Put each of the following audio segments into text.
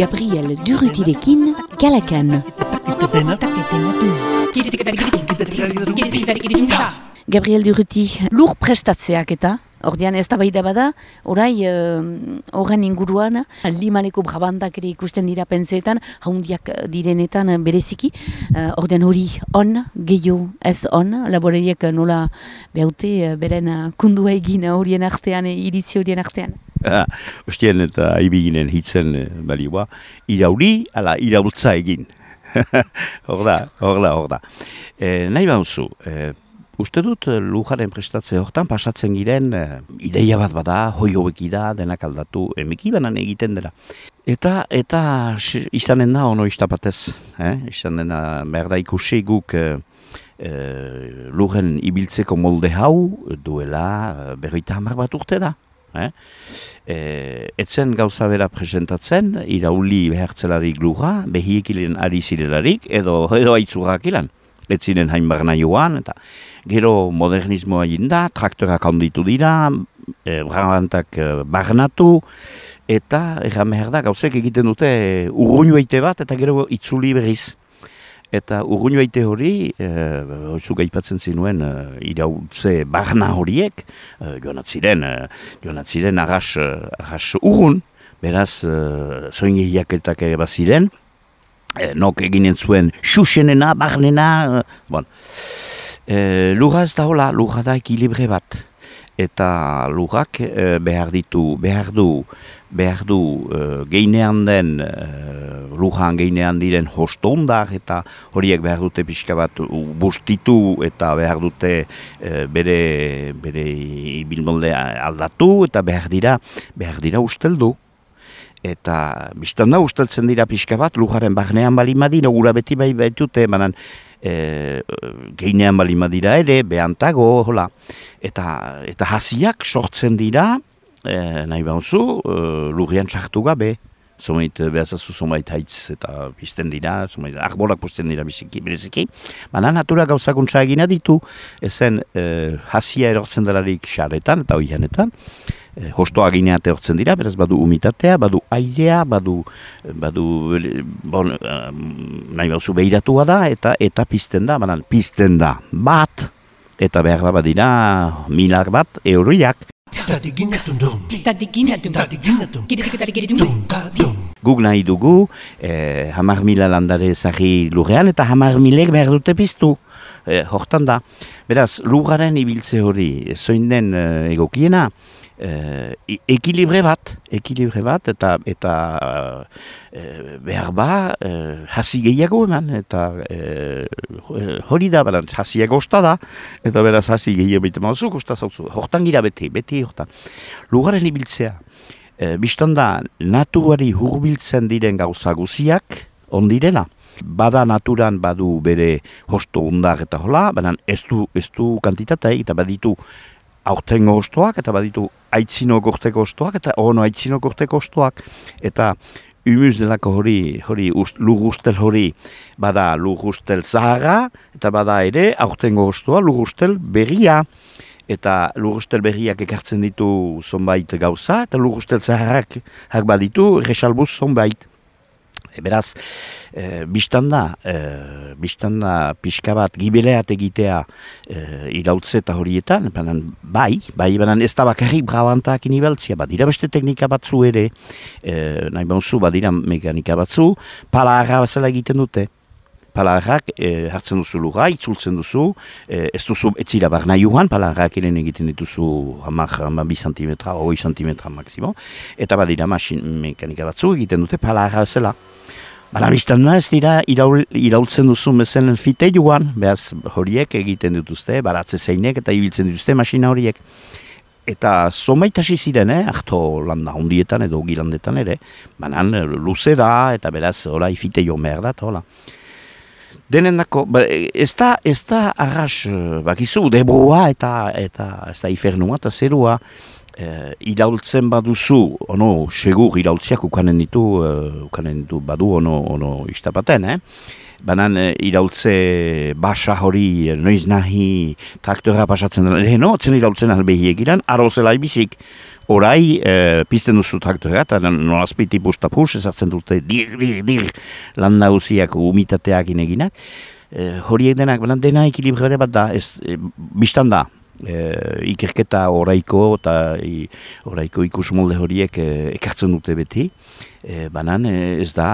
Gabriel Durutirekin Kalakan. Gabriel Duruti, lur prestatzeak eta Ordean ez da da bada, orai horren inguruan, limaleko brabandak ere ikusten dira pentseetan, haundiak direnetan bereziki, uh, ordean hori on, gehiago ez on, laborariak nola behaute beren kundua egin horien artean, iritzi horien artean. Ostien eta aibiginen hitzen balioa, irauli, ala iraultza egin. hor da, hor da, hor da. E, nahi bauzu, e, Uste dut eh, lujaren prestatze hortan pasatzen giren e, ideia bat bada, hoi hobeki da, denak aldatu, emeki banan egiten dela. Eta eta izanen da ono istapatez, eh? izanen da behar da ikusi guk e, lujen ibiltzeko molde hau duela berroita hamar bat urte da. Eh? Etzen gauza bera presentatzen, irauli behartzelarik luja, behiekilen ari zirelarik, edo, edo aitzurrak ilan ez ziren hain barna joan, eta gero modernismoa egin da, traktorak handitu dira, e, brabantak e, barnatu, eta erran behar da, gauzek egiten dute urruñu eite bat, eta gero itzuli berriz. Eta urruñu eite hori, e, oizu gaipatzen zinuen, e, irautze barna horiek, e, joan atziren, e, joan atziren arras, arras urrun, beraz, e, zoin egiaketak ere baziren, e, nok eginen zuen xuxenena, barnena, e, bon. E, lurra ez da hola, lurra da ekilibre bat. Eta lurrak e, behar ditu, behar du, behar du e, geinean den, e, lurran geinean diren hostondar eta horiek behar dute pixka bat bustitu eta behar dute e, bere, bere bilmoldea aldatu eta behar dira, behar dira usteldu. Eta biztan da usteltzen dira pixka bat, lujaren barnean bali madira, gura beti bai baitute, emanan, e, geinean bali madira ere, behantago, hola, eta, eta hasiak sortzen dira, e, nahi behonzu, e, lurian txartu gabe, zomait behazazu zomait haitz eta bizten dira, zomait arbolak posten dira biziki, bereziki, baina natura gauzakuntza egina ditu, ezen e, hasia erortzen delarik xaretan eta oianetan, eh, hostoa gineat hortzen dira, beraz badu umitatea, badu airea, badu, badu bon, nahi bauzu behiratua da, eta eta pizten da, banan pizten da bat, eta behar bat dira milar bat euriak. Guk nahi dugu, eh, hamar mila landare zari lurrean, eta hamar milek behar dute piztu. Eh, hortan da. Beraz, lugaren ibiltze hori, zoin den eh, egokiena, eh, ekilibre bat, ekilibre bat, eta eta eh, behar ba, eh, hasi gehiago eman, eta eh, hori da, beran, hasi egosta da, eta beraz hasi gehiago bete mauzu, kosta zauzu, hortan gira beti, beti hortan. Lugaren ibiltzea, eh, biztan da, naturari hurbiltzen diren gauza guziak, ondirena. Bada naturan badu bere hosto undar eta hola, baina ez du, ez du kantitatea eta baditu aurtengo ostoak eta baditu aitzino gorteko ostoak eta ono aitzino gorteko ostoak eta umuz delako hori, hori ust, lugustel hori bada lugustel zaharra eta bada ere aurtengo ostoa lugustel berria eta lugustel berriak ekartzen ditu zonbait gauza eta lugustel zaharrak hak baditu resalbuz zonbait. E, beraz, e, biztanda, e, biztanda pixka bat gibeleat egitea e, irautze eta horietan, banan, bai, bai, banan ez da bakarrik brabantak inibeltzia, bat dira beste teknika batzu ere, e, nahi bauzu, bat dira mekanika batzu, pala harra bazela egiten dute. Palarrak e, hartzen duzu lura, itzultzen duzu, e, ez duzu etzira bar nahi joan, palarrak eren egiten dituzu hamar, hamar bi centimetra, hoi centimetra maksimo, eta badira masin mekanika batzu egiten dute palarra zela. Baina biztan da ez dira iraul, iraultzen duzu mezen fite joan, behaz horiek egiten dituzte, baratze zeinek eta ibiltzen dituzte masina horiek. Eta zomait hasi ziren, eh? ahto landa hundietan edo gilandetan ere, baina luze da eta beraz hola ifite jo mer da, hola. Denen dako, ba, ez da, ez da arras, bakizu, debrua eta, eta ez da ifernua eta zerua, e, iraultzen baduzu, ono, segur iraultziak ukanen ditu, uh, ukanen ditu badu, ono, ono, istapaten, eh? Banan e, iraultze basa hori, noiz nahi, traktora pasatzen dena, leheno, zen iraultzen albehiek iran, arrozela ibizik, orai, e, pizten duzu traktora, eta nolazpiti pustapus, ezartzen dute, dir, dir, dir, landa umitateak ineginak, e, horiek denak, banan dena ekilibra bat da, ez, e, biztan da, e, ikerketa oraiko eta i, oraiko ikusmolde horiek e, ekartzen dute beti. E, banan e, ez da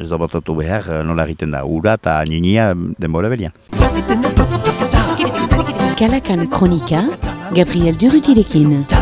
ez da batatu behar nola egiten da ura eta ninia denbora berian. Kalakan kronika, Gabriel Durutirekin.